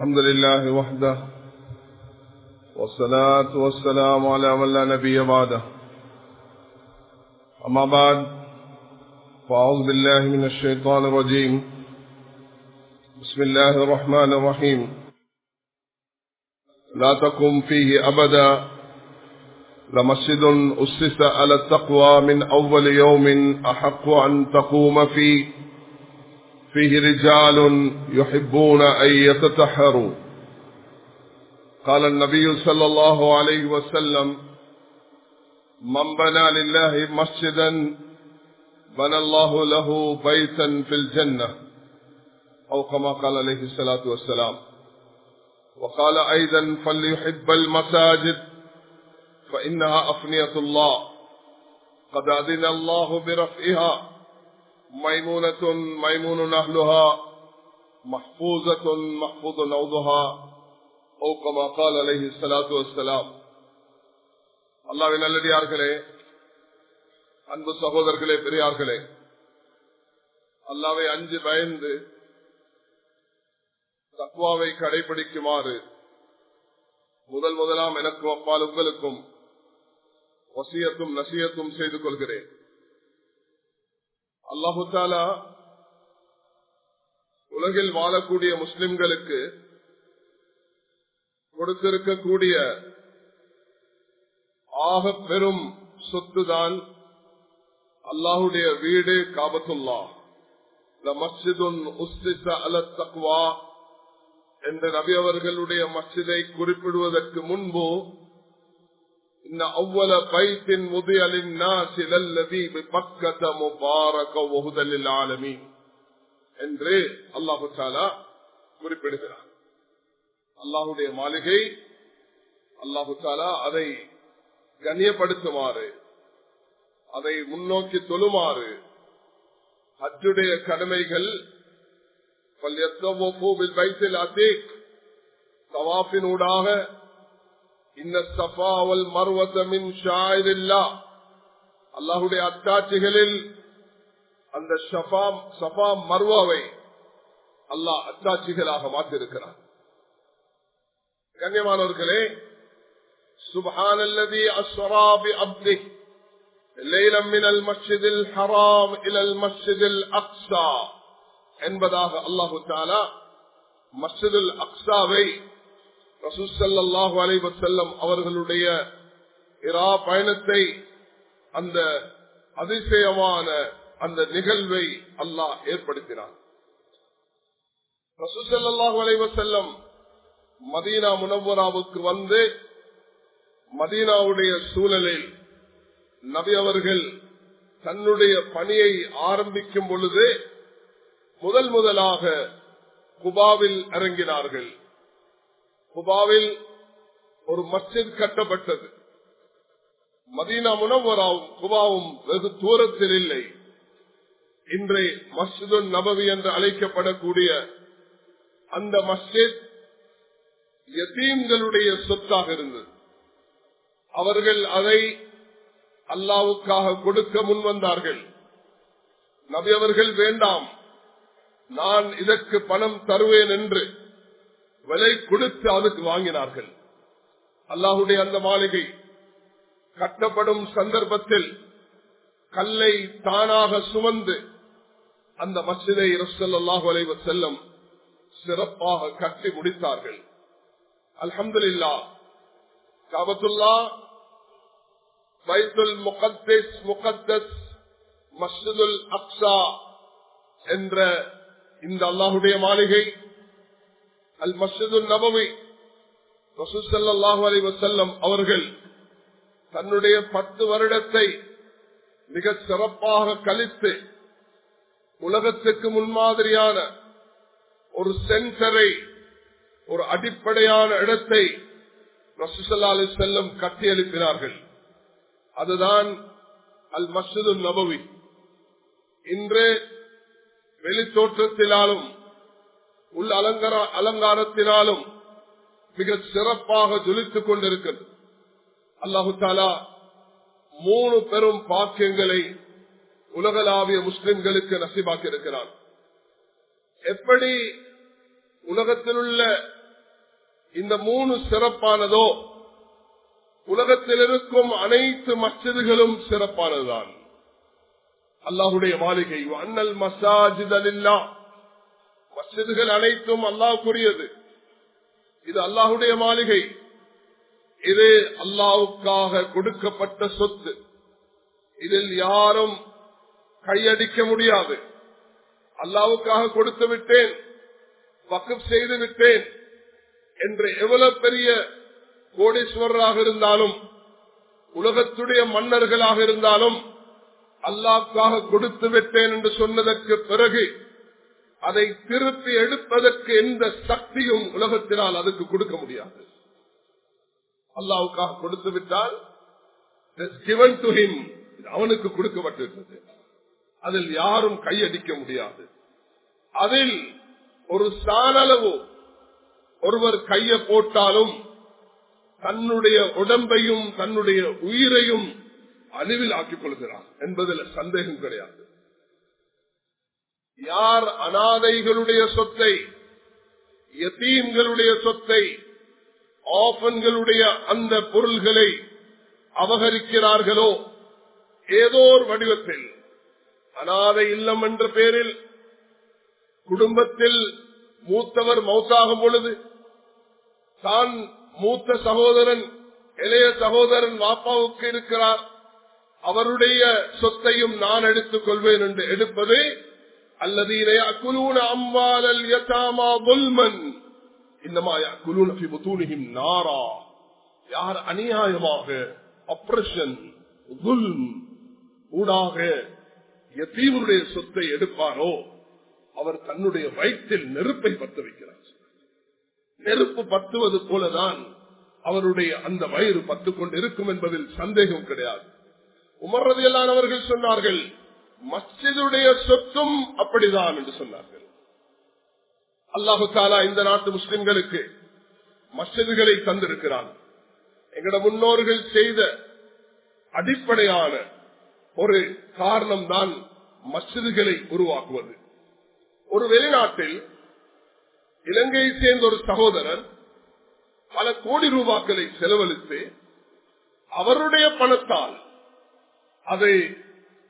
الحمد لله وحده والصلاة والسلام على من لا نبي بعده. أما بعد فأعوذ بالله من الشيطان الرجيم. بسم الله الرحمن الرحيم. لا تقم فيه أبدا. لمسجد أسس على التقوى من أول يوم أحق أن تقوم فيه. فيه رجال يحبون أن يتطهروا. قال النبي صلى الله عليه وسلم من بنى لله مسجدا بنى الله له بيتا في الجنة. أو كما قال عليه الصلاة والسلام. وقال أيضا فليحب المساجد فإنها أفنية الله. قد أذن الله برفعها. ميمونة ميمون أهلها محفوظة محفوظ نوضها أو كما قال عليه الصلاة والسلام அல்லாவின் நல்லடியார்களே அன்பு சகோதரர்களே பெரியார்களே அல்லாவை அஞ்சு பயந்து தக்குவாவை கடைபிடிக்குமாறு முதல் முதலாம் எனக்கும் அப்பால் உங்களுக்கும் வசியத்தும் நசியத்தும் செய்து கொள்கிறேன் அல்லாஹாலா உலகில் வாழக்கூடிய முஸ்லிம்களுக்கு கொடுத்திருக்கக்கூடிய ஆக பெரும் சொத்துதான் அல்லாஹுடைய வீடு காபத்துல்லா. தக்வா. என்ற நபி அவர்களுடைய மஸ்ஜிதை குறிப்பிடுவதற்கு முன்பு أول بيت وضع للناس للذي بمكة مبارك وهدى للعالمين என்று அல்லாஹு தாலா குறிப்பிடுகிறார் அல்லாஹுடைய மாளிகை அல்லாஹு தாலா அதை கண்ணியப்படுத்துமாறு அதை முன்னோக்கி தொழுமாறு ஹஜ்ஜுடைய கடமைகள் வைத்தில் அதேக் தவாஃபினூடாக அல்லாஹுடைய அத்தாட்சிகளில் அந்த சபா மர்வாவை அல்லாஹ் அத்தாட்சிகளாக மாற்றிருக்கிறார் கண்ணியமானவர்களே سبحان الذي أسرى بعبده ليلا من المسجد الحرام إلى المسجد الأقصى என்பதாக அல்லாஹு தாலா மஸ்ஜிதுல் அக்ஸாவை ரசூசல்லாஹு அலைவசல்லம் அவர்களுடைய இரா பயணத்தை அந்த அதிசயமான அந்த நிகழ்வை அல்லாஹ் ஏற்படுத்தினார் ரசூசல்லாஹு அலைவசல்லம் மதீனா முனவராவுக்கு வந்து மதீனாவுடைய சூழலில் நபி அவர்கள் தன்னுடைய பணியை ஆரம்பிக்கும் பொழுது முதல் முதலாக குபாவில் இறங்கினார்கள். குபாவில் ஒரு மஸ்ஜித் கட்டப்பட்டது. மதீனா முனவராவும் குபாவும் வெகு தூரத்தில் இல்லை. இன்றை மஸ்ஜிது நபவி என்று அழைக்கப்படக்கூடிய அந்த மஸ்ஜித் யத்தீம்களுடைய சொத்தாக இருந்தது. அவர்கள் அதை அல்லாவுக்காக கொடுக்க முன்வந்தார்கள் நபி அவர்கள் வேண்டாம் நான் இதற்கு பணம் தருவேன் என்று விலை கொடுத்து அதுக்கு வாங்கினார்கள். அல்லாஹுடைய அந்த மாளிகை கட்டப்படும் சந்தர்ப்பத்தில் கல்லை தானாக சுமந்து அந்த மசிதை ரசல்லாஹு அலைவ செல்லம் சிறப்பாக கட்டி முடித்தார்கள். அல்ஹம்துல்லா காபத்துல்லா பைத்துல் முகத்தஸ் முகத்தஸ் மஸ்ஜிதுல் அப்சா என்ற இந்த அல்லாஹுடைய மாளிகை அல் மஸ்ஜிது நபவி. ரசூசல்லாஹு அலி வசல்லம் அவர்கள் தன்னுடைய பத்து வருடத்தை மிக சிறப்பாக கழித்து உலகத்துக்கு முன்மாதிரியான ஒரு சென்சரை ஒரு அடிப்படையான இடத்தை ரசூசல்லா அலி செல்லம் கட்டியளிக்கிறார்கள் அதுதான் அல் மஸ்ஜிது நபவி. இன்று வெளித்தோற்றத்திலாலும் உள் அலங்கார அலங்காரத்தினாலும் மிக சிறப்பாக ஜொலித்துக் கொண்டிருக்கிறது. அல்லாஹு தாலா மூணு பெரும் பாக்கியங்களை உலகளாவிய முஸ்லிம்களுக்கு நசிபாக்கியிருக்கிறார் எப்படி உலகத்தில் உள்ள இந்த மூணு சிறப்பானதோ உலகத்தில் இருக்கும் அனைத்து மஸ்ஜிதுகளும் சிறப்பானதுதான். அல்லாஹுடைய மாளிகை அண்ணல் மசாஜித் மசிதுகள் அனைத்தும் அல்லாஹுக்குரியது இது அல்லாஹுடைய மாளிகை. இது அல்லாவுக்காக கொடுக்கப்பட்ட சொத்து. இதில் யாரும் கையடிக்க முடியாது. அல்லாவுக்காக கொடுத்து விட்டேன் வக்குப் செய்து விட்டேன் என்று எவ்வளவு பெரிய கோடீஸ்வரராக இருந்தாலும் உலகத்துடைய மன்னர்களாக இருந்தாலும் அல்லாவுக்காக கொடுத்து விட்டேன் என்று சொன்னதற்கு பிறகு அதை திருப்பி எடுப்பதற்கு எந்த சக்தியும் உலகத்தினால் அதுக்கு கொடுக்க முடியாது. அல்லாவுக்காக கொடுத்து விட்டால் அவனுக்கு கொடுக்கப்பட்டிருந்தது. அதில் யாரும் கையடிக்க முடியாது. அதில் ஒரு சானளவு ஒருவர் கைய போட்டாலும் தன்னுடைய உடம்பையும் தன்னுடைய உயிரையும் அழிவில் ஆக்கிக் கொள்கிறார் என்பதில் சந்தேகம் கிடையாது. யார் அனாதைகளுடைய சொத்தை யத்தீம்களுடைய சொத்தை ஆஃபன்களுடைய அந்த பொருள்களை அபகரிக்கிறார்களோ? ஏதோ ஒரு வடிவத்தில். அனாதை இல்லம் என்ற பெயரில் குடும்பத்தில் மூத்தவர் மௌத்தாகும் பொழுது தான் மூத்த சகோதரன் இளைய சகோதரன் வாப்பாவுக்கு இருக்கிறார். அவருடைய சொத்தையும் நான் எடுத்துக் கொள்வேன் என்று எடுப்பது அல்லது அக்குலூன அம்பாலல் யதாமா புல்மன் நாரா யார் அநியாயமாக அப்ரஷன் ஊடாக எத்தீவருடைய சொத்தை எடுப்பாரோ அவர் தன்னுடைய வயிற்றில் நெருப்பை பத்த வைக்கிறார். நெருப்பு பத்துவது போலதான் அவருடைய அந்த வயிறு பத்து கொண்டு இருக்கும் என்பதில் சந்தேகம் கிடையாது. உமர்றதையெல்லாம் அவர்கள் சொன்னார்கள் மஸ்ஜிதுடைய சொத்தும் அப்படிதான் என்று சொன்னார்கள். அல்லாஹு தாலா இந்த நாட்டு முஸ்லிம்களுக்கு மஸ்ஜிதுகளை தந்திருக்கிறான். எங்கட முன்னோர்கள் செய்த அடிப்படையான ஒரு காரணம் தான் மஸ்ஜிதுகளை உருவாக்குவது. ஒரு வெளிநாட்டில் இலங்கையை சேர்ந்த ஒரு சகோதரர் பல கோடி ரூபாக்களை செலவழித்து அவருடைய பணத்தால் அதை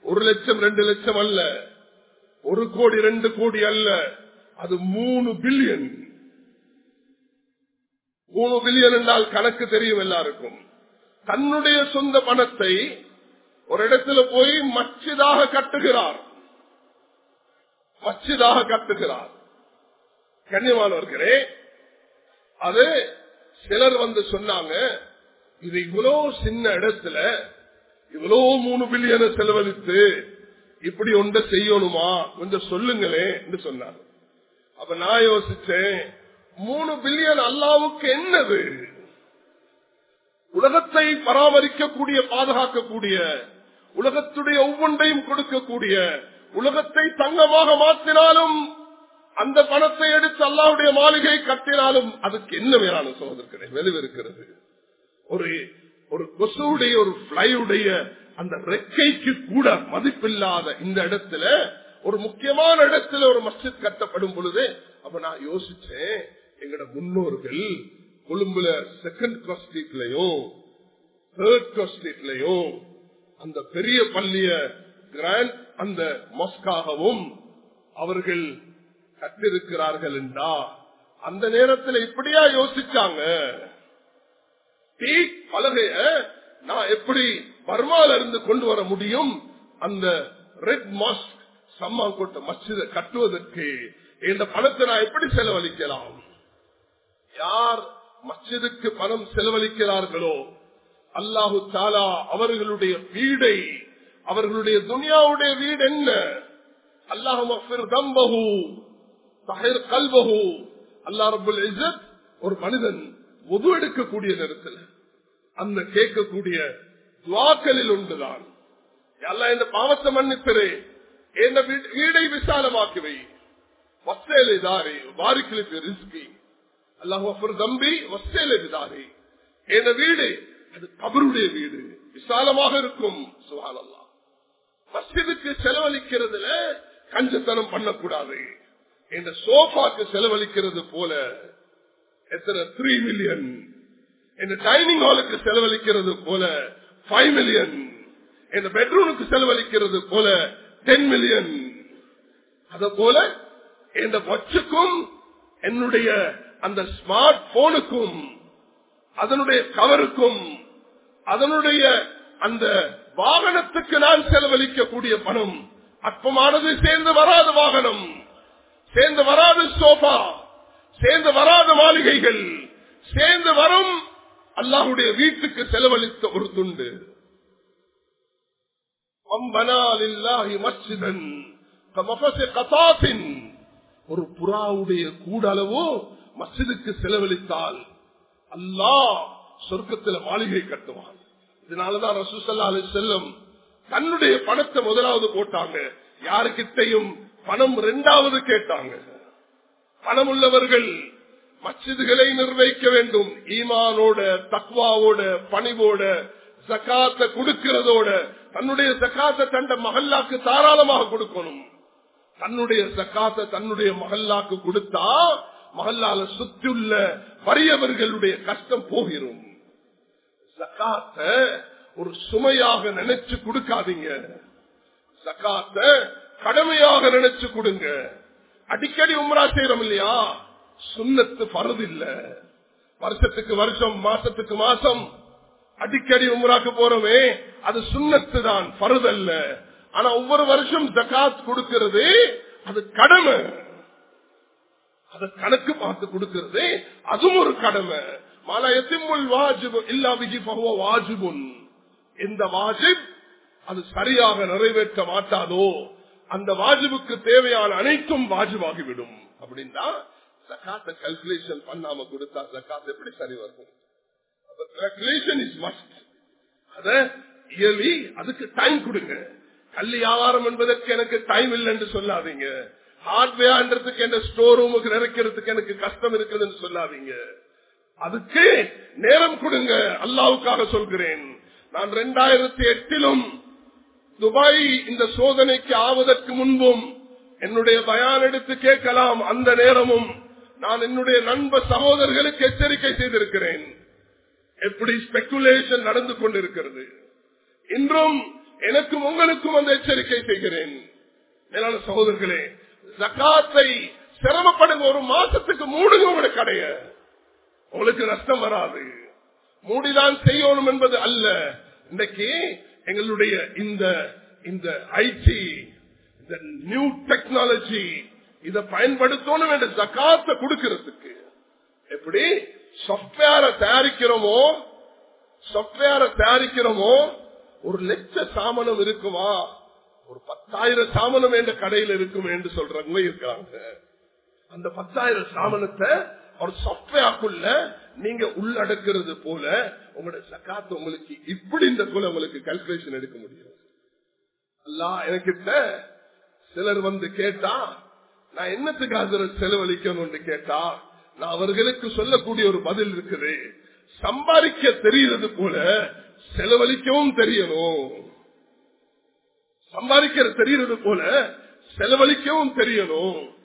ஒரு லட்சம் ரெண்டு லட்சம் அல்ல. ஒரு கோடி ரெண்டு கோடி அல்ல. அது மூணு பில்லியன். மூணு பில்லியன் என்றால் கணக்கு தெரியும் எல்லாருக்கும். தன்னுடைய சொந்த பணத்தை ஒரு இடத்துல போய் மச்சிதாக கட்டுகிறார். மச்சிதாக கட்டுகிறார். கண்ணியமானவர்களே அது சிலர் வந்து சொன்னாங்க இது இவ்வளவு சின்ன இடத்துல இவ்வளவு மூணு பில்லியனை செலவழித்து இப்படி ஒன்றை செய்யணுமா? கொஞ்சம் சொல்லுங்களேன் சொன்னார். அப்ப நான் யோசிச்சேன் மூணு பில்லியன் அல்லாவுக்கு என்னது? உலகத்தை பராமரிக்கக்கூடிய பாதுகாக்கக்கூடிய உலகத்துடைய ஒவ்வொன்றையும் கொடுக்கக்கூடிய உலகத்தை தங்கமாக மாற்றினாலும் அந்த பணத்தை எடுத்து அல்லாவுடைய மாளிகை கட்டினாலும் அதுக்கு என்ன வேறான சோதனை? வெளிவிருக்கிறது. ஒரு ஒரு கொசுடைய ஒரு பிளையுடைய அந்த ரெக்கைக்கு கூட மதிப்பில்லாத இந்த இடத்துல ஒரு முக்கியமான இடத்துல ஒரு மஸ்ஜித் கட்டப்படும் பொழுது அப்ப நான் யோசிச்சேன் எங்கட முன்னோர்கள் கொழும்புல செகண்ட் கிளாஸ் ஸ்ட்ரீட்லயும் தேர்ட் கிளாஸ் அந்த பெரிய பள்ளிய கிராண்ட் அந்த மஸ்காகவும் அவர்கள் கட்டிருக்கிறார்கள் என்றா அந்த நேரத்தில் இப்படியா யோசிச்சாங்க? டீ பலகைய நான் எப்படி பர்மால இருந்து கொண்டு வர முடியும்? அந்த ரெட் மாஸ்க் சம்மாங்கோட்ட மசித கட்டுவதற்கு இந்த பணத்தை நான் எப்படி செலவழிக்கலாம்? யார் மஸ்ஜிதுக்கு பணம் செலவழிக்கிறார்களோ அல்லாஹு தாலா அவர்களுடைய வீடை அவர்களுடைய துனியாவுடைய வீடு என்ன? அல்லாஹு கல்பகு அல்லா ரபுல் ஒரு மனிதன். உது எடுக்கக்கூடிய நேரத்தில் அந்த கேட்கக்கூடிய துவாக்களில் ஒன்றுதான். எல்லாம் இந்த பாவத்தை மன்னித்தரே என் வீடை விசாலமாக்குவை. வசேலை தாரே வாரிக்கிழப்பு ரிஸ்கி. அல்லாஹ் தம்பி வசேலை தாரே என் வீடு? அது கபருடைய வீடு. விசாலமாக இருக்கும். சுகாலல்லா மஸ்ஜிதுக்கு செலவழிக்கிறதுல கஞ்சத்தனம் பண்ணக்கூடாது. இந்த சோஃபாக்கு செலவழிக்கிறது போல எத்தனை? த்ரீ மில்லியன் இந்த டைனிங் ஹாலுக்கு செலவழிக்கிறது போல ஃபைவ் மில்லியன் இந்த பெட்ரூமுக்கு செலவழிக்கிறது போல டென் மில்லியன் அத போல இந்த வாட்சுக்கும் என்னுடைய அந்த ஸ்மார்ட் போனுக்கும் அதனுடைய கவருக்கும் அதனுடைய அந்த வாகனத்துக்கு நான் செலவழிக்கக்கூடிய பணம் அற்பமானது. சேர்ந்து வராத வாகனம். சேர்ந்து வராது சோபா சேர்ந்து வராத மாளிகைகள் சேர்ந்து வரும் அல்லாஹுடைய வீட்டுக்கு செலவழித்த ஒரு துண்டு. ஒரு புறாவுடைய கூடளவோ மசிதுக்கு செலவழித்தால் அல்லாஹ் சொர்க்கத்தில் மாளிகை கட்டுவான். இதனாலதான் ரசூசல்லா அலி செல்லம் தன்னுடைய பணத்தை முதலாவது போட்டாங்க. யாருக்கிட்டையும் பணம் இரண்டாவது கேட்டாங்க. பணம் உள்ளவர்கள் மச்சிதுகளை நிர்வகிக்க வேண்டும். ஈமானோட தக்வாவோட பணிவோட சக்காத்த கொடுக்கிறதோட தன்னுடைய சக்காத்த தண்ட மகல்லாக்கு தாராளமாக கொடுக்கணும். தன்னுடைய சக்காத்த தன்னுடைய மகல்லாக்கு கொடுத்தா மகல்லால சுற்றியுள்ள வறியவர்களுடைய கஷ்டம் போகிறோம் சக்காத்த ஒரு சுமையாக நினைச்சு கொடுக்காதீங்க. சக்காத்த கடமையாக நினைச்சு கொடுங்க. அடிக்கடி உம்ரா செய்யறோம் இல்லையா? சுண்ணத்து பருது இல்ல. வருஷத்துக்கு வருஷம் மாசத்துக்கு மாசம் அடிக்கடி உம்ராக்கு போறோமே அது சுண்ணத்து தான் பருதல்ல ஆனா ஒவ்வொரு வருஷம் ஜக்காத் கொடுக்கிறது அது கடமை. அது கணக்கு பார்த்து கொடுக்கிறது அதுவும் ஒரு கடமை. மலையத்திமுள் வாஜிபுன். எந்த வாஜிப் அது சரியாக நிறைவேற்ற மாட்டாதோ? அந்த வாஜிபுக்கு தேவையான அனைத்தும் வாஜிபாகிவிடும். அப்படின்னா சக்காத்த கல்குலேஷன் பண்ணாம கொடுத்தா சக்காத் எப்படி சரி வரும்? கல்குலேஷன் இஸ் மஸ்ட் அத இயலி அதுக்கு டைம் கொடுங்க. கல்வி வியாபாரம் என்பதற்கு எனக்கு டைம் இல்லைன்னு சொல்லாதீங்க. ஹார்ட்வேர்ன்றதுக்கு என்ன ஸ்டோர் ரூமுக்கு நிறைக்கிறதுக்கு எனக்கு கஷ்டம் இருக்குதுன்னு சொல்லாதீங்க. அதுக்கு நேரம் கொடுங்க. அல்லாவுக்காக சொல்கிறேன். நான் ரெண்டாயிரத்தி எட்டிலும் துபாய் இந்த சோதனைக்கு ஆவதற்கு முன்பும் என்னுடைய பயான் எடுத்து கேட்கலாம் அந்த நேரமும் நான் என்னுடைய நண்ப சகோதரர்களுக்கு எச்சரிக்கை செய்திருக்கிறேன். எப்படி ஸ்பெகுலேஷன் நடந்து கொண்டிருக்கிறது. இன்றும் எனக்கும் உங்களுக்கும் அந்த எச்சரிக்கை செய்கிறேன். மேலான சகோதரர்களே ஜக்காத்தை சிரமப்படுங்க. ஒரு மாசத்துக்கு மூடுங்க உங்களுடைய கடைய. உங்களுக்கு நஷ்டம் வராது. மூடிதான் செய்யணும் என்பது அல்ல. இன்னைக்கு எங்களுடைய இந்த இந்த ஐடி இந்த நியூ டெக்னாலஜி இதை பயன்படுத்தணும் என்ற ஜக்காத்தை கொடுக்கிறதுக்கு எப்படி? சாப்ட்வேரை தயாரிக்கிறோமோ சாப்ட்வேரை தயாரிக்கிறோமோ ஒரு லட்ச சாமனம் இருக்குமா? ஒரு பத்தாயிரம் சாமனம் என்ற கடையில் இருக்கும் என்று சொல்றவங்க இருக்காங்க. அந்த பத்தாயிரம் சாமனத்தை ஒரு சொப்பையாக்குள்ள நீங்க உள்ளடக்கிறது போல உங்களோட சக்காத்து உங்களுக்கு இப்படி இந்த போல உங்களுக்கு கல்குலேஷன் எடுக்க முடியும். அல்லா எனக்கிட்ட சிலர் வந்து கேட்டா நான் என்னத்துக்காக செலவழிக்கணும்னு கேட்டா நான் அவர்களுக்கு சொல்லக்கூடிய ஒரு பதில் இருக்குது. சம்பாதிக்க தெரியறது போல செலவழிக்கவும் தெரியணும். சம்பாதிக்கிற தெரியறது போல செலவழிக்கவும் தெரியணும்.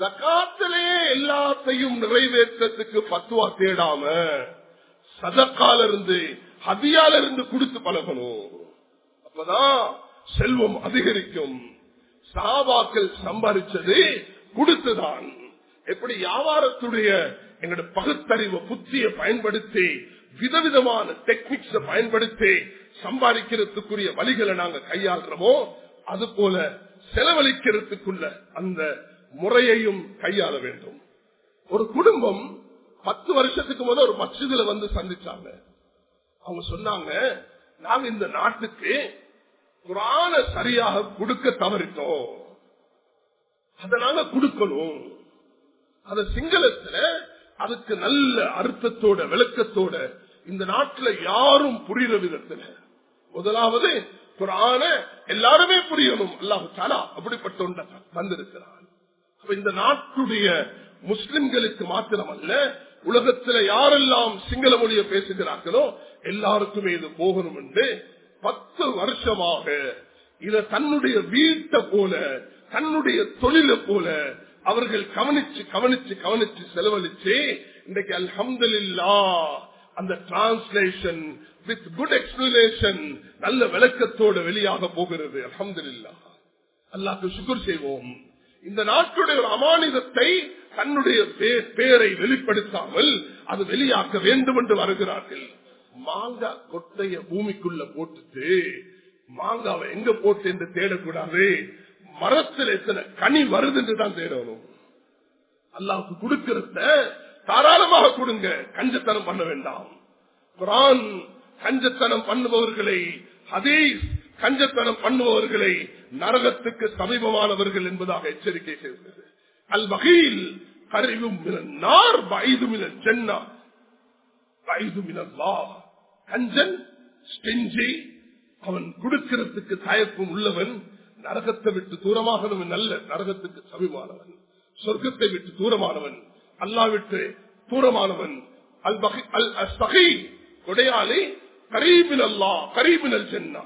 ஜக்காத்திலேயே எல்லாத்தையும் நிறைவேற்றத்துக்கு பத்துவா தேடாம சதக்கால இருந்து ஹதியால இருந்து கொடுத்து பழகணும். அப்பதான் செல்வம் அதிகரிக்கும். சாபாக்கள் சம்பாதிச்சது கொடுத்துதான். எப்படி வியாபாரத்துடைய எங்களோட பகுத்தறிவு புத்தியை பயன்படுத்தி விதவிதமான டெக்னிக்ஸ பயன்படுத்தி சம்பாதிக்கிறதுக்குரிய வழிகளை நாங்க கையாளுறோமோ அது போல செலவழிக்கிறதுக்குள்ள அந்த முறையையும் கையாள வேண்டும். ஒரு குடும்பம் பத்து வருஷத்துக்கு முதல் ஒரு மசிதில வந்து சந்திச்சாங்க. அவங்க சொன்னாங்க நாங்க இந்த நாட்டுக்கு குரான சரியாக கொடுக்க தவறிட்டோம். அதை நாங்க கொடுக்கணும். அத சிங்களத்துல அதுக்கு நல்ல அர்த்தத்தோட விளக்கத்தோட இந்த நாட்டுல யாரும் புரியுற விதத்துல. முதலாவது குரான எல்லாருமே புரியணும். அல்லாஹு தாலா அப்படிப்பட்ட வந்திருக்கிறான். இந்த நாட்டுடைய முஸ்லிம்களுக்கு மாத்திரமல்ல உலகத்துல யாரெல்லாம் சிங்கள மொழியை பேசுகிறார்களோ எல்லாருக்குமே இது போகணும் என்று பத்து வருஷமாக இத தன்னுடைய வீட்டை போல தன்னுடைய தொழிலை போல அவர்கள் கவனிச்சு கவனிச்சு கவனிச்சு செலவழிச்சு இன்றைக்கு இல்லா அந்த டிரான்ஸ்லேஷன் வித் குட் எக்ஸ்பிளேஷன் நல்ல விளக்கத்தோடு வெளியாக போகிறது. அல்ஹம்துலில்லா. அல்லாக்கு சுகர் செய்வோம். இந்த நாட்டுடைய ஒரு அமானிதத்தை தன்னுடைய பேரை வெளிப்படுத்தாமல் அது வெளியாக்க வேண்டும் என்று வருகிறார்கள். மாங்காய் கொட்டைய பூமிக்குள்ள போட்டுட்டு மாங்காவை எங்க போட்டு என்று தேடக்கூடாது. மரத்தில் எத்தனை கனி வருது என்று தான் தேடணும். அல்லாவுக்கு கொடுக்கிறத தாராளமாக கொடுங்க. கஞ்சத்தனம் பண்ண வேண்டாம். குரான் கஞ்சத்தனம் பண்ணுபவர்களை ஹதீஸ் கஞ்சத்தனம் பண்ணுபவர்களை நரகத்துக்கு சமீபமானவர்கள் என்பதாக எச்சரிக்கை செய்கிறது அல் வகையில் கருவும் நார் வயது மின சென்னா வயது மினல்லா கஞ்சன் ஸ்டெஞ்சி அவன் கொடுக்கிறதுக்கு தயப்பும் உள்ளவன் நரகத்தை விட்டு தூரமாகவன் அல்ல நரகத்துக்கு சமீபமானவன். சொர்க்கத்தை விட்டு தூரமானவன் அல்லா விட்டு தூரமானவன். அல் அல் அஸ்தகி கொடையாளி கரீபின் அல்லா கரீபினல் சென்னா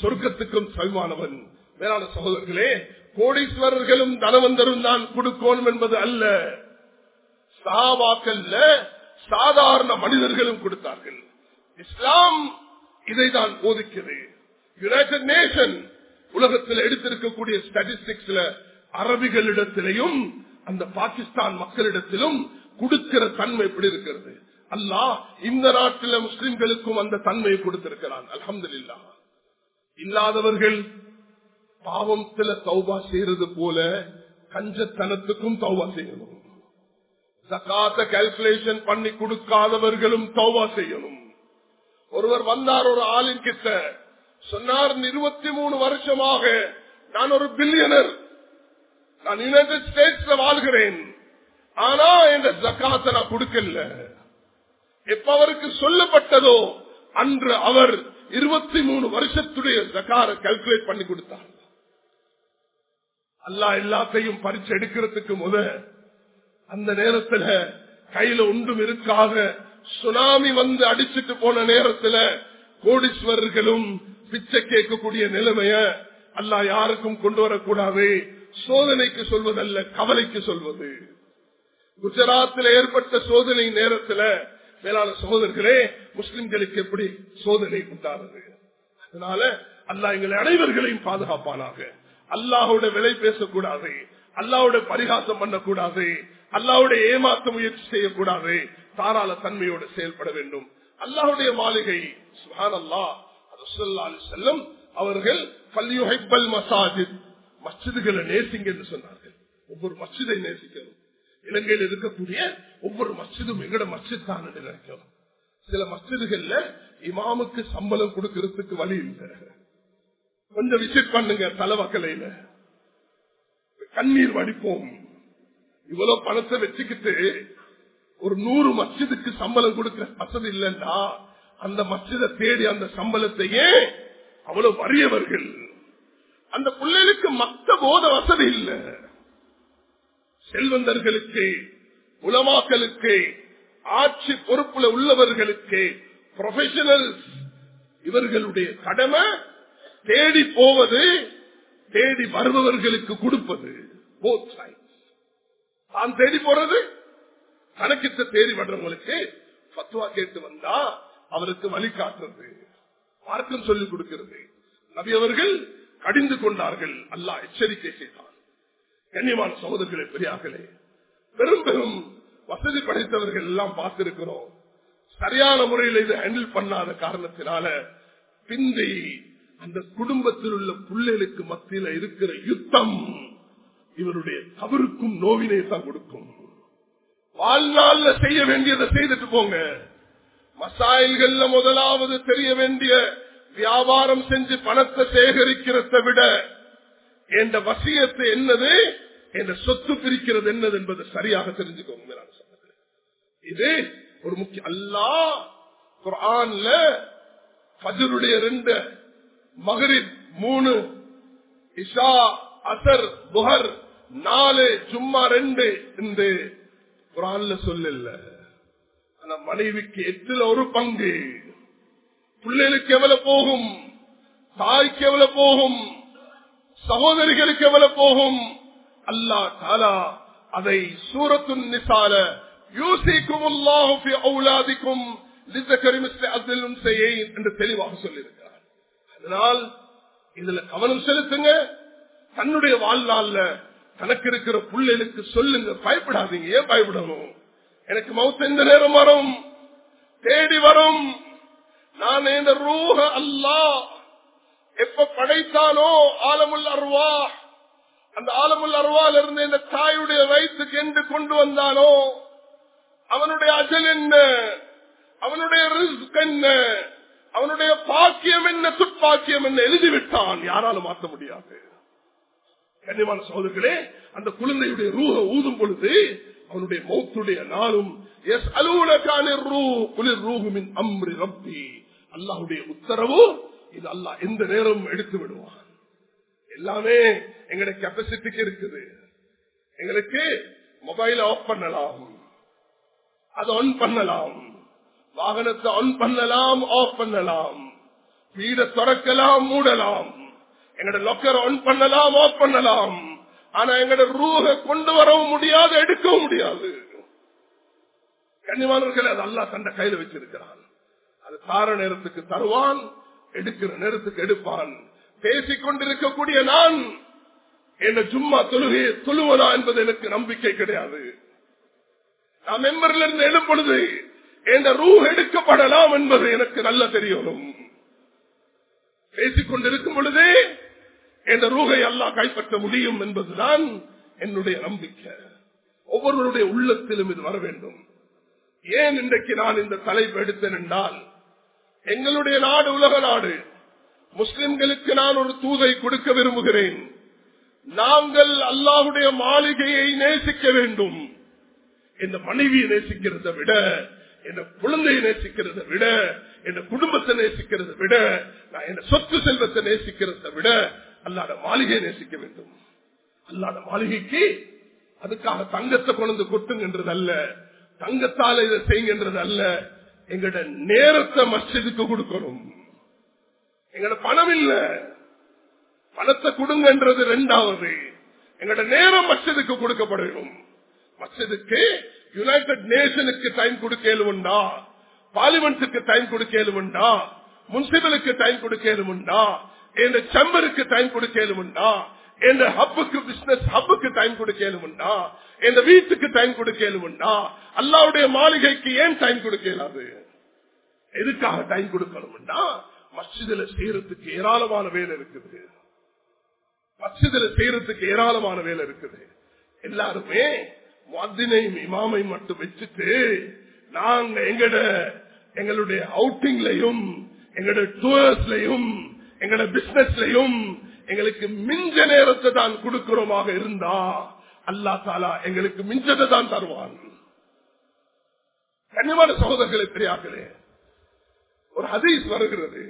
சொர்க்கத்துக்கும் சமமானவன். மேலான சகோதரர்களே கோடீஸ்வரர்களும் தனவந்தரும் தான் கொடுக்கணும் என்பது அல்ல. சாபாக்கல்ல சாதாரண மனிதர்களும் கொடுத்தார்கள். இஸ்லாம் இதை தான் போதிக்கிறது. யுனைடெட் நேஷன் உலகத்தில் எடுத்திருக்கக்கூடிய ஸ்டாட்டிஸ்டிக்ஸ்ல அரபிகளிடத்திலையும் அந்த பாகிஸ்தான் மக்களிடத்திலும் கொடுக்கிற தன்மை எப்படி இருக்கிறது? அல்லாஹ் இந்த நாட்டில முஸ்லிம்களுக்கும் அந்த தன்மையை கொடுத்திருக்கிறான். அல்ஹம்துலில்லாஹ். இல்லாதவர்கள் பாவத்துல தௌபா செய்யறது போல கஞ்சத்தனத்துக்கும் தௌபா செய்யணும். சக்காத்த கால்குலேஷன் பண்ணி கொடுக்காதவர்களும் தௌபா செய்யணும். ஒருவர் வந்தார் ஒரு ஆளின் கிட்ட சொன்னார் இருபத்தி மூணு வருஷமாக நான் ஒரு பில்லியனர் நான் யுனைடெட் ஸ்டேட்ஸ்ல வாழ்கிறேன். ஆனா இந்த ஜக்காத்த நான் கொடுக்கல. எப்ப அவருக்கு சொல்லப்பட்டதோ அன்று அவர் இருபத்தி மூணு வருஷத்துடைய ஜக்கார கால்குலேட் பண்ணி கொடுத்தார் அல்லாஹ் எல்லாத்தையும் பறிச்சு எடுக்கிறதுக்கு முத அந்த நேரத்துல கையில ஒன்றும் இருக்காக சுனாமி வந்து அடிச்சுட்டு போன நேரத்துல கோடீஸ்வரர்களும் பிச்சை கேட்கக்கூடிய நிலைமைய அல்லாஹ் யாருக்கும் கொண்டு வரக்கூடாது. சோதனைக்கு சொல்வதல்ல கவலைக்கு சொல்வது. குஜராத்தில் ஏற்பட்ட சோதனை நேரத்துல மேலான சகோதரர்களே முஸ்லிம்களுக்கு எப்படி சோதனை உண்டானது? அதனால அல்லாஹ் எங்களை அனைவர்களையும் பாதுகாப்பானாக. அல்லாஹோட விலை பேசக்கூடாது. அல்லாவோட பரிகாசம் பண்ணக்கூடாது. அல்லாவுடைய ஏமாற்ற முயற்சி செய்யக்கூடாது. தாராள தன்மையோடு செயல்பட வேண்டும். அல்லாவுடைய மாளிகை சுஹான் அல்லா செல்லும் அவர்கள் பள்ளியுகைப்பல் மசாஜித் மஸ்ஜிதுகளை நேசிங்க என்று சொன்னார்கள். ஒவ்வொரு மஸ்ஜிதை நேசிக்கணும். இலங்கையில் இருக்கக்கூடிய ஒவ்வொரு மஸ்ஜிதும் எங்கட மஸ்ஜித் தான் நினைக்கிறோம். சில மஸ்ஜிதுகள்ல இமாமுக்கு சம்பளம் கொடுக்கறதுக்கு வழி இல்லை. கொஞ்சம் விசிட் பண்ணுங்க தலைவக்கலையில. கண்ணீர் வடிப்போம். இவ்வளவு பணத்தை வச்சுக்கிட்டு ஒரு நூறு மஸ்ஜிதுக்கு சம்பளம் கொடுக்கிற வசதி இல்லைன்னா அந்த மஸ்ஜிதை தேடி அந்த சம்பளத்தையே அவ்வளவு வறியவர்கள். அந்த பிள்ளைகளுக்கு மத்த போத வசதி இல்லை. செல்வந்தர்களுக்கு உலமாக்களுக்கு ஆட்சி பொறுப்புல உள்ளவர்களுக்கு ப்ரொபஷனல் இவர்களுடைய கடமை தேடி போவது தேடி வருபவர்களுக்கு கொடுப்பது. தான் தேடி போறது கணக்கிட்ட தேடி வர்றவங்களுக்கு பத்துவா கேட்டு வந்தா அவருக்கு வழிகாட்டுறது மார்க்கம் சொல்லிக் கொடுக்கிறது. நபி அவர்கள் கடிந்து கொண்டார்கள். அல்லாஹ் எச்சரிக்கை செய்தார் கண்ணியமான சகோதரர்களே பெரியார்களே பெரும் பெரும் வசதி படைத்தவர்கள் எல்லாம் பார்த்திருக்கிறோம். சரியான முறையில் இதை ஹேண்டில் பண்ணாத காரணத்தினால பிந்தி அந்த குடும்பத்தில் உள்ள பிள்ளைகளுக்கு மத்தியில இருக்கிற யுத்தம் இவருடைய தவறுக்கும் நோவினை தான் கொடுக்கும். வாழ்நாள்ல செய்ய வேண்டியதை செய்துட்டு போங்க. மசாயில்கள்ல முதலாவது தெரிய வேண்டிய வியாபாரம் செஞ்சு பணத்தை சேகரிக்கிறத விட என்ற வசியத்தை என்னது? இந்த சொத்து பிரிக்கிறது என்னது என்பது சரியாக தெரிஞ்சுக்கோங்க இது ஒரு முக்கிய அல்லா குரான்ல ஃபஜ்ருடைய ரெண்டு மகரிப் மூணு இஷா அசர் புகர் நாலு சும்மா ரெண்டு என்று குரான்ல சொல்லல ஆனா மனைவிக்கு எட்டுல ஒரு பங்கு. பிள்ளைகளுக்கு எவ்வளவு போகும்? தாய்க்கு எவ்வளவு போகும்? சகோதரிகளுக்கு எவ்வளவு போகும்? அல்லா தாலா அதை சூரத்து நிசால யூசிக்கும் அவுலாதிக்கும் என்று தெளிவாக சொல்லியிருக்கிறார். அதனால் இதுல கவனம் செலுத்துங்க. தன்னுடைய வாழ்நாள்ல தனக்கு இருக்கிற புள்ளைகளுக்கு சொல்லுங்க. பயப்படாதீங்க. ஏன் பயப்படணும்? எனக்கு மவுத்த எந்த நேரம் வரும்? தேடி வரும். நான் இந்த ரூஹ அல்லா எப்ப படைத்தானோ ஆலமுல் அருவா அந்த ஆலமுல் அருவால் இருந்து இந்த தாயுடைய வயிற்றுக்கு என்று கொண்டு வந்தானோ? அவனுடைய அஜல் என்ன? அவனுடைய ரிஸ்க் என்ன? அவனுடைய பாக்கியம் என்ன? துப்பாக்கியம் என்ன? எழுதிவிட்டான். யாராலும் மாற்ற முடியாது. கண்ணியமான சோதர்களே அந்த குழந்தையுடைய ரூக ஊதும் பொழுது அவனுடைய மௌத்துடைய நாளும் எஸ் அலுவலகான ரூ குளிர் ரூகுமின் அம்ரி ரப்பி. அல்லாஹுடைய உத்தரவு இது அல்லாஹ் எந்த நேரமும் எடுத்து விடுவான். எல்லாமே எங்களுடைய கெப்பாசிட்டிக்கு இருக்குது. எங்களுக்கு மொபைல் ஆஃப் பண்ணலாம். அது ஆன் பண்ணலாம். வாகனத்தை ஆன் பண்ணலாம் ஆஃப் பண்ணலாம். வீடை திறக்கலாம் மூடலாம். எங்களோட லொக்கர் ஆன் பண்ணலாம் ஆஃப் பண்ணலாம். ஆனா எங்களோட ரூக கொண்டு வரவும் முடியாது எடுக்கவும் முடியாது. கண்ணியமானவர்கள் அது அல்லா தந்த கையில வச்சிருக்கிறான். அது தார நேரத்துக்கு தருவான் எடுக்கிற நேரத்துக்கு எடுப்பான். பேசிக் கொண்டிருக்கக்கூடிய நான் என்ன சும்மா தொழுகையை தொழுவதா என்பது எனக்கு நம்பிக்கை கிடையாது. நான் மெம்பரில் இருந்து எழும் பொழுது என்ற ரூ எடுக்கப்படலாம் என்பது எனக்கு நல்ல தெரியணும் பேசிக் கொண்டிருக்கும் பொழுதே என்ற ரூகை அல்லா கைப்பற்ற முடியும் என்பதுதான் என்னுடைய நம்பிக்கை. ஒவ்வொருவருடைய உள்ளத்திலும் இது வர வேண்டும். ஏன் இன்றைக்கு நான் இந்த தலைப்பு எடுத்தேன் என்றால் எங்களுடைய நாடு உலக நாடு முஸ்லிம்களுக்கு நான் ஒரு தூதை கொடுக்க விரும்புகிறேன். நாங்கள் அல்லாஹுடைய மாளிகையை நேசிக்க வேண்டும். இந்த மனைவியை நேசிக்கிறத விட என் குழந்தையை நேசிக்கிறத விட என் குடும்பத்தை நேசிக்கிறத விட நான் என் சொத்து செல்வத்தை நேசிக்கிறத விட அல்லாத மாளிகையை நேசிக்க வேண்டும். அல்லாத மாளிகைக்கு அதுக்காக தங்கத்தை கொண்டு கொட்டுங்கன்றது அல்ல தங்கத்தால இதை செய்யுங்கன்றது அல்ல எங்கட நேரத்தை மஸ்ஜிதுக்கு கொடுக்கணும். எங்கட பணம் இல்ல. பணத்தை கொடுங்கன்றது ரெண்டாவது. எங்கட நேரம் மஸ்ஜிதுக்கு கொடுக்கப்படும் மஸ்ஜிதுக்கு யுனைடெட் நேஷனுக்கு டைம் கொடுக்கலும்டா பார்லிமெண்ட்டுக்கு டைம் கொடுக்கலும்டா முன்சிபலுக்கு டைம் கொடுக்கலும்டா என் செம்பருக்கு டைம் கொடுக்கலும்டா என் ஹப்புக்கு பிசினஸ் ஹப்புக்கு டைம் கொடுக்கலும்டா என் வீட்டுக்கு டைம் கொடுக்கலும்டா அல்லாவுடைய மாளிகைக்கு ஏன் டைம் கொடுக்கலாது? எதுக்காக டைம் கொடுக்கணும்டா மஸ்ஜிதுல செய்யறதுக்கு ஏராளமான வேலை இருக்குது. மஸ்ஜிதுல செய்யறதுக்கு ஏராளமான வேலை இருக்குது. எல்லாருமே மதினையும் இமாமை மட்டும் வச்சுட்டு நாங்க எங்கட எங்களுடைய அவுட்டிங்லயும் எங்களோட டூர்ஸ்லயும் எங்களோட பிசினஸ்லயும் எங்களுக்கு மிஞ்ச நேரத்தை தான் கொடுக்கிறோமாக இருந்தா அல்லா தாலா எங்களுக்கு மிஞ்சத்தை தான் தருவான். கண்ணியமான சகோதரர்களை பெரியார்களே ஒரு ஹதீஸ் வருகிறது.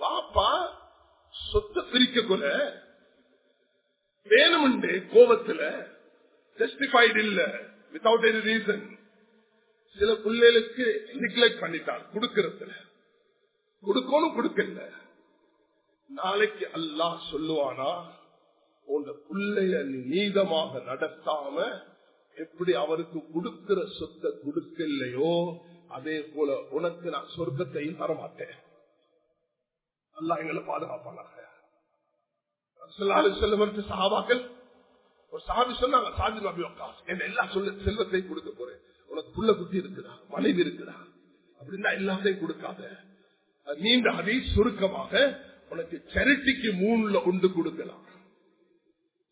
பாப்பா சொத்தை பிரிக்க கூட வேணும்ண்டு கோபத்துல. ஜஸ்டிஃபைடு இல்ல. வித்தவுட் எனி ரீசன் சில பிள்ளைகளுக்கு நெக்லெக்ட் பண்ணிட்டான் கொடுக்கறதுல. கொடுக்கணும் கொடுக்கல. நாளைக்கு அல்லாஹ் சொல்லுவானா உங்க பிள்ளைய நீதமாக நடத்தாம எப்படி அவருக்கு கொடுக்கிற சொத்தை கொடுக்கலையோ அதே போல உனக்கு நான் சொர்க்கத்தையும் தரமாட்டேன். அல்லா எங்களை பாதுகாப்பானாக. சகாபாக்கள் ஒரு சாதி சொன்னாங்க சாதி நபி என்ன எல்லா சொல்ல செல்வத்தையும் கொடுக்க போறேன். உனக்கு புள்ள குட்டி இருக்குதா மனைவி இருக்குதா அப்படின்னா எல்லாத்தையும் கொடுக்காத. நீண்ட அதை சுருக்கமாக உனக்கு சரிட்டிக்கு மூணுல கொண்டு கொடுக்கலாம்.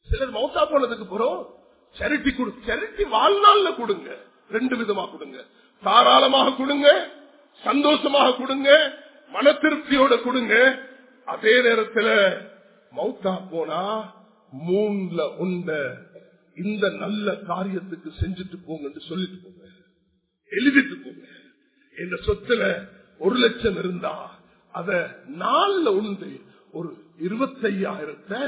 சிலர் மௌத்தா போனதுக்கு போறோம் சரிட்டி கொடு சரிட்டி வாழ்நாள்ல கொடுங்க. ரெண்டு விதமா கொடுங்க. தாராளமாக கொடுங்க சந்தோஷமாக கொடுங்க மன திருப்தியோட கொடுங்க. அதே நேரத்தில் மௌத்தா போனா மூணுல உண்ட இந்த நல்ல காரியத்துக்கு செஞ்சுட்டு போங்க சொல்லிட்டு போங்க. எழுதிட்டு போங்க. இந்த சொத்துல ஒரு லட்சம் இருந்தா அத நாலுல உண்டு. ஒரு இருபத்தையாயிரத்தை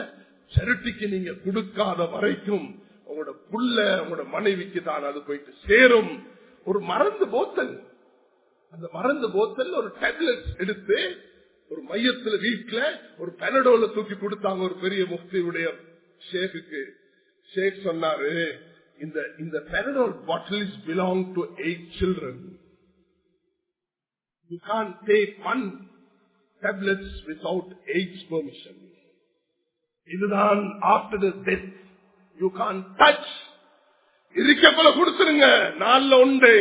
சரிட்டிக்கு நீங்க கொடுக்காத வரைக்கும் உங்களோட புள்ள உங்களோட மனைவிக்கு தான் அது போயிட்டு சேரும். ஒரு மறந்து போத்தல். அந்த மறந்த போத்தல் ஒரு டேப்லெட் எடுத்து ஒரு மையத்துல வீட்டுல ஒரு பெனடோல தூக்கி கொடுத்தாங்க ஒரு பெரிய முஃப்தியுடைய ஷேக்குக்கு. ஷேக் சொன்னாரு இந்த இந்த Panadol bottle is belong to eight children you can take one tablets without eights permission இதுதான் after death you can touch இருக்கப்பல கொடுத்துருங்க. நாளில் ஒன்று.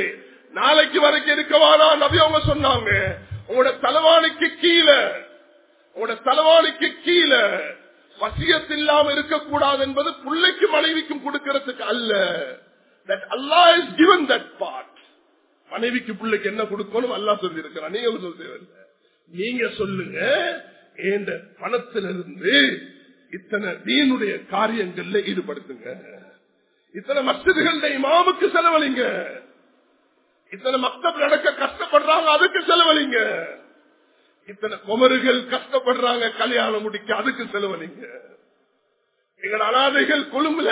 நாளைக்கு வரைக்கும் இருக்கவானா நபி அவங்க சொன்னாங்க. உங்களோட தலைவாணிக்கு கீழே. உங்களோட தலைவாணிக்கு கீழே. வசியத் இல்லாம இருக்கக்கூடாது என்பது பிள்ளைக்கு மனைவிக்கும் கொடுக்கறதுக்கு அல்ல. தட் அல்லா இஸ் கிவன் தட் பார்ட் மனைவிக்கு பிள்ளைக்கு என்ன கொடுக்கணும்? அல்லா சொல்லி இருக்கிறான் நீங்க சொல்ல நீங்க சொல்லுங்க. என்ற பணத்திலிருந்து இத்தனை தீனுடைய காரியங்கள்ல ஈடுபடுத்துங்க. இத்தனை மஸ்திகள் இமாமுக்கு செலவழிங்க. இத்தனை மக்கள் நடக்க கஷ்டப்படுறாங்க அதுக்கு செலவழிங்க. இத்தனை குமருகள் கஷ்டப்படுறாங்க கல்யாணம் முடிக்க அதுக்கு செலவழிங்க. எங்கள் அனாதைகள் கொழும்புல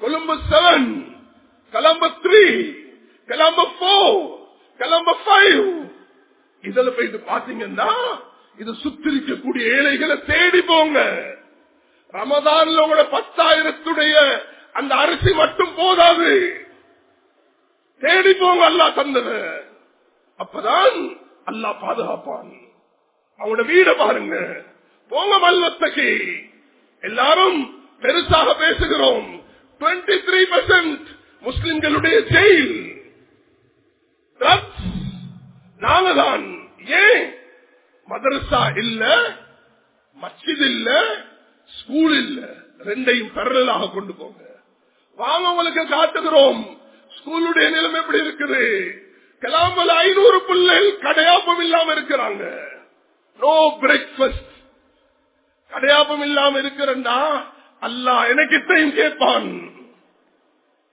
கொழும்பு செவன் கலம்ப த்ரீ கிளம்ப போர் கிளம்ப ஃபைவ் இதுல போயிட்டு பாத்தீங்கன்னா இது சுத்திரிக்கக்கூடிய ஏழைகளை தேடி போங்க. ரமதான்ல உங்களோட பத்தாயிரத்துடைய அந்த அரிசி மட்டும் போதாது. தேடி போங்க அல்லா தந்தது. அப்பதான் அல்லா பாதுகாப்பான். அவனோட வீட பாருங்க. போங்க மல்வத்தக்கு எல்லாரும் பெருசாக பேசுகிறோம். டுவெண்ட்டி த்ரீ பர்சன்ட் முஸ்லிம்களுடைய ஜெயில். நாங்கதான். ஏன்? மதரசா இல்ல மஸ்ஜித் இல்ல ஸ்கூல் இல்ல. ரெண்டையும் பரலாக கொண்டு போங்க. வாங்க உங்களுக்கு காட்டுகிறோம். ஸ்கூலுடைய நிலைமை எப்படி இருக்குது? கிளாம்பல ஐநூறு பிள்ளைகள் கடையாப்பம் இல்லாம இருக்கிறாங்க. நோ பிரேக்ஃபாஸ்ட் கடையாப்பம் இல்லாம இருக்கிறண்டா அல்லா எனக்கு இத்தையும் கேட்பான்.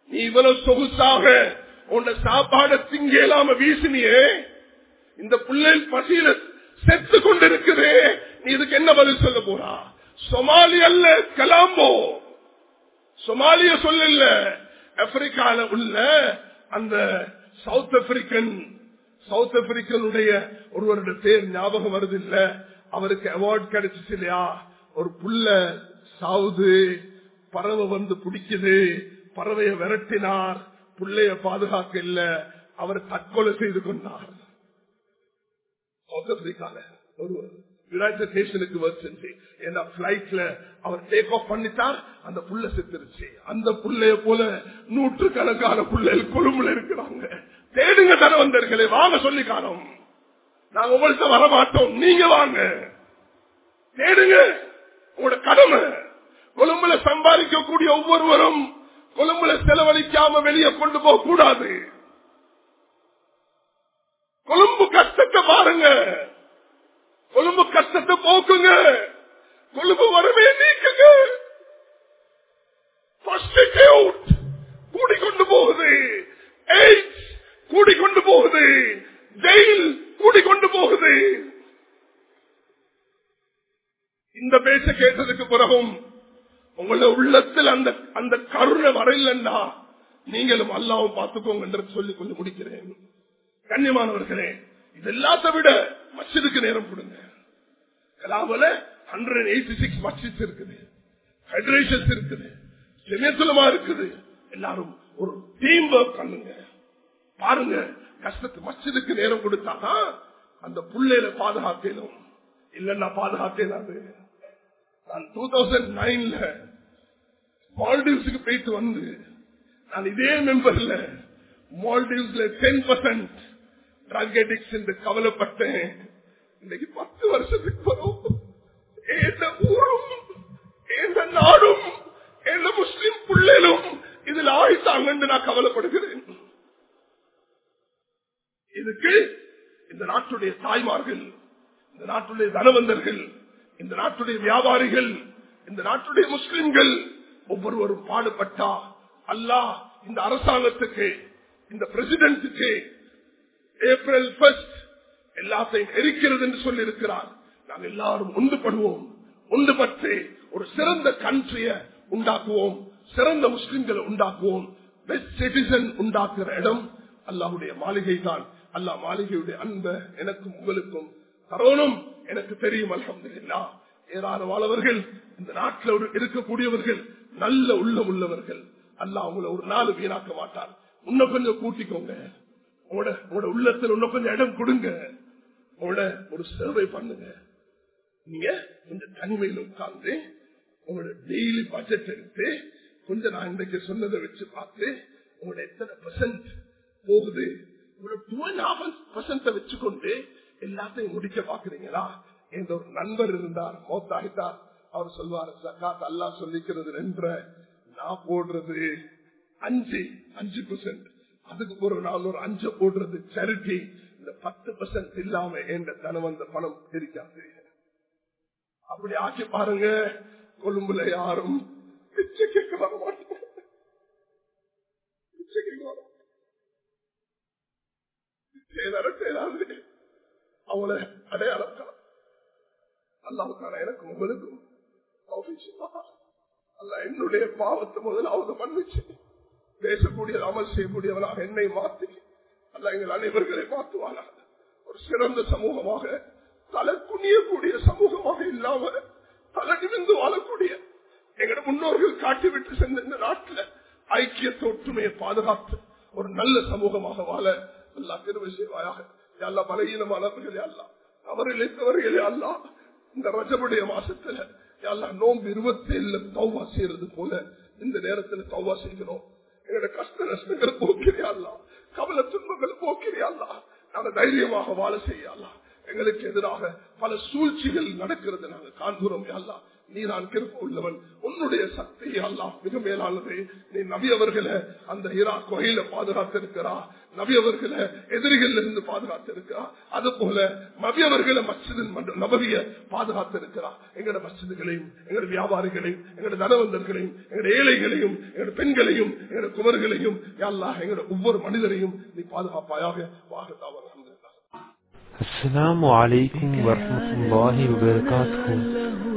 நீ இவ்வளவு சொகுசாக உன்னை சாப்பாட திங்க இல்லாம வீசினியே. இந்த பிள்ளைகள் பசியில செத்து கொண்டிருக்குதே. நீ இதுக்கு என்ன பதில் சொல்ல போறா? சொமாலி அல்ல கலாம்போ சொமாலிய சொல்ல ஆப்பிரிக்கால உள்ள அந்த சவுத் ஆப்பிரிக்கன் சவுத் ஆப்பிரிக்கனுடைய ஒருவருடைய பேர் ஞாபகம் வருது இல்ல அவருக்கு அவார்ட் கிடைச்சிச்சு இல்லையா? ஒரு புள்ள சாவுது பறவை வந்து பிடிக்குது பறவைய விரட்டினார் புள்ளைய பாதுகாக்க இல்ல அவர் தற்கொலை செய்து கொண்டார். சவுத் ஆப்பிரிக்கால ஒருவர். யுனைடெட் நேஷனுக்கு வச்சிருந்து ஏன்னா பிளைட்ல அவர் டேக் ஆஃப் பண்ணிட்டார் அந்த புள்ள செத்துருச்சு. அந்த புள்ளைய போல நூற்று கணக்கான புள்ளைகள் கொழும்புல இருக்கிறாங்க. தேடுங்க தனவந்தர்களே வாங்க சொல்லி காணும். நாங்க உங்கள்கிட்ட வரமாட்டோம் நீங்க வாங்க. தேடுங்க உங்களோட கடமை. கொழும்புல சம்பாதிக்கக்கூடிய ஒவ்வொருவரும் கொழும்புல செலவழிக்காம வெளியே கொண்டு போக கூடாது. கொழும்பு கஷ்டத்தை பாருங்க. கொழும்பு கஷ்டத்தை போக்குங்க. கொழும்பு வரவே நீக்குங்க. கூடிக்கொண்டு போகுது. எய்ட்ஸ் கூடிக்கொண்டு போகுது. ஜெயில் கூடிக்கொண்டு போகுது. இந்த பேச கேட்டதுக்கு பிறகும் உங்களோட உள்ளத்தில் அந்த அந்த கருணை வரையிலன்னா நீங்களும் அல்லாவும் பார்த்துக்கோங்க என்று சொல்லி கொஞ்சம் முடிக்கிறேன். கண்ணியமானவர்களே இது எல்லாத்த விட மசிதுக்கு நேரம் கொடுங்க. கலாமல ஹண்ட்ரட் எயிட்டி சிக்ஸ் மஸ்ஜித் இருக்குது. ஃபெடரேஷன்ஸ் இருக்குது. செமேத்துலமா இருக்குது. எல்லாரும் ஒரு டீம் ஒர்க் பண்ணுங்க. பாருங்க கஷ்டத்து மஸ்ஜிதுக்கு நேரம் கொடுத்தாதான் அந்த புள்ளையில பாதுகாக்கலும் இல்லன்னா பாதுகாக்கலாது நான் டூ தௌசண்ட் நைன்ல மால்டீவ்ஸுக்கு போயிட்டு வந்து நான் இதே மெம்பர்ல மால்டீவ்ஸ்ல டென் பர்சன்ட் ட்ரக் அடிக்ஸ் என்று கவலைப்பட்டேன். இன்னைக்கு பத்து வருஷத்துக்கு வரும் எந்த ஊரும் எந்த நாடும் எந்த முஸ்லிம் பிள்ளைகளும் இதில் ஆயிட்டாங்க நான் கவலைப்படுகிறேன். இதுக்கு இந்த நாட்டுடைய தாய்மார்கள் இந்த நாட்டுடைய தனவந்தர்கள் இந்த நாட்டுடைய வியாபாரிகள் இந்த நாட்டுடைய முஸ்லிம்கள் ஒவ்வொருவரும் பாடுபட்டா அல்லாஹ் இந்த அரசாங்கத்துக்கு இந்த பிரசிடென்ட்டுக்கு ஏப்ரல் பஸ்ட் எல்லாத்தையும் எரிக்கிறது என்று சொல்லி இருக்கிறார் நாங்கள் எல்லாரும் ஒன்றுபடுவோம். ஒன்றுபட்டு ஒரு சிறந்த கண்ட்ரிய உண்டாக்குவோம். சிறந்த முஸ்லிம்களை உண்டாக்குவோம். பெஸ்ட் சிட்டிசன் உண்டாக்குற இடம் அல்லாவுடைய மாளிகை தான் அல்லாஹ் மாளிகையுடைய அன்ப எனக்கும் உங்களுக்கும் தரோனும் எனக்கு தெரியும் அலமதுல்லா ஏராளமானவர்கள் இந்த நாட்டில் இருக்கக்கூடியவர்கள் நல்ல உள்ளம் உள்ளவர்கள். அல்ல அவங்கள ஒரு நாள் வீணாக்க மாட்டார். இன்னும் கொஞ்சம் கூட்டிக்கோங்க. உங்களோட உங்களோட உள்ளத்தில் இன்னும் கொஞ்சம் இடம் கொடுங்க. உங்களோட ஒரு சேவை பண்ணுங்க. நீங்க கொஞ்சம் தனிமையில் உட்கார்ந்து உங்களோட டெய்லி பட்ஜெட் எடுத்து கொஞ்சம் நான் இன்றைக்கு சொன்னதை வச்சு பார்த்து உங்களோட எத்தனை பர்சன்ட் போகுது? உங்களோட டூ அண்ட் ஹாஃப் பர்சன்ட வச்சுக்கொண்டு எல்லாத்தையும் முடிக்க பாக்குறீங்களா என்ற ஒரு நண்பர் இருந்தார் மோத்தாகிட்டார் அவர் சொல்வார் சக்காத் அல்லா சொல்லிக்கிறது ரென்ற நான் போடுறது அஞ்சு அஞ்சு பர்சன்ட் அதுக்கு ஒரு நாள் ஒரு அஞ்சு போடுறது சரிட்டி இந்த பத்து பர்சன்ட் இல்லாம என்ற தனவந்த பணம் இருக்காது அப்படி ஆக்கி பாருங்க. கொழும்புல யாரும் பிச்சை கேட்க வர மாட்டோம் பிச்சை கேட்க வர செய்யாது அவளை அடையாளம் அல்லாவுக்கான எனக்கு உங்களுக்கும் அல்ல என்னுடைய பாவத்தை முதலாவது மன்னிச்சு பேசக்கூடிய அமல் செய்யக்கூடியவனாக என்னை மாத்தி அல்ல எங்கள் அனைவர்களை மாற்றுவானாக ஒரு சிறந்த சமூகமாக தலை குனியக்கூடிய சமூகமாக இல்லாம தலை நிமிந்து வாழக்கூடிய எங்கட முன்னோர்கள் காட்டிவிட்டு சென்ற இந்த நாட்டில் ஐக்கிய ஒற்றுமையை பாதுகாத்து ஒரு நல்ல சமூகமாக வாழ எல்லா பெருமை செய்வாயாக. எல்லா பலகீனமானவர்களே அல்ல அவரிழைத்தவர்களே அல்ல இந்த ரஜபுடைய மாசத்துல எல்லா நோம்பு இருபத்தி ஏழுல தௌவா செய்யறது போல இந்த நேரத்துல தௌவா செய்கிறோம். எங்களோட கஷ்ட நஷ்டங்களை போக்கிறியா கவல துன்பங்கள் போக்கிறியா நாங்க தைரியமாக வாழ செய்யலாம் எங்களுக்கு எதிராக பல சூழ்ச்சிகள் நடக்கிறது நாங்கள் காண்கிறோம் யாழ்லா நீதான் கிருப்ப உள்ளவன். உன்னுடைய சக்தி அல்லா மிக மேலானது. நீ நபி அவர்களை அந்த இரா கொகையில பாதுகாத்திருக்கிறா. நபி அவர்களை எதிரிகள் இருந்து பாதுகாத்திருக்கிறா. அது போல நபி அவர்களை மசிதின் நபவிய பாதுகாத்திருக்கிறா. எங்களோட மசிதுகளையும் எங்களோட வியாபாரிகளையும் எங்களோட தனவந்தர்களையும் எங்களோட ஏழைகளையும் எங்களோட பெண்களையும் எங்களோட குமர்களையும் அல்லா எங்களோட ஒவ்வொரு மனிதரையும் நீ பாதுகாப்பாயாக வாகத்தாவர்கள் அஸ்ஸலாமு அலைக்கும் வரமத்துல்லாஹி வபரகாத்துஹு.